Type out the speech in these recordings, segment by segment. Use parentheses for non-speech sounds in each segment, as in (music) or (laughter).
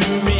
to me?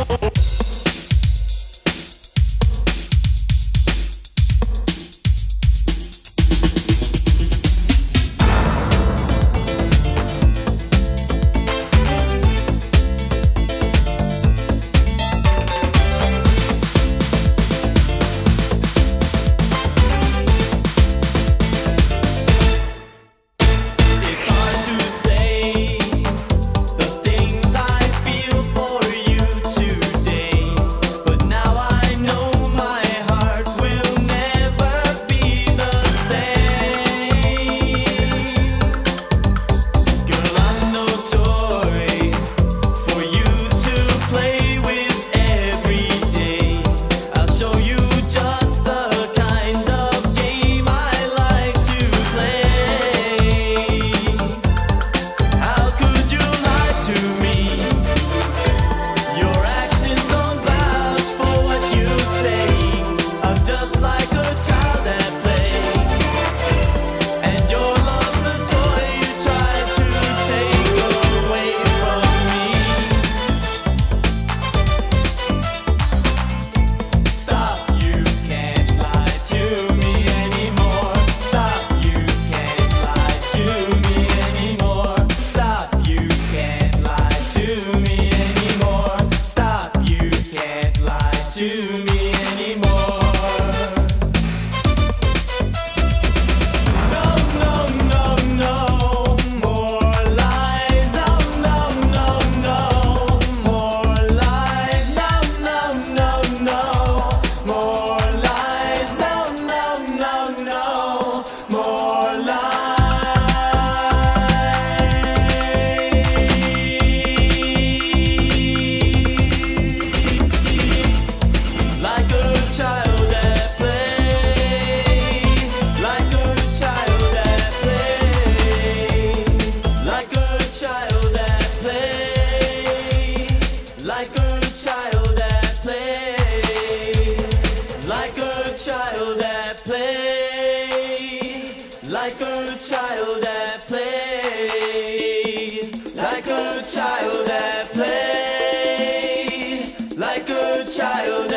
Oh, (laughs) play, like a child at play, like a child at play, like a child.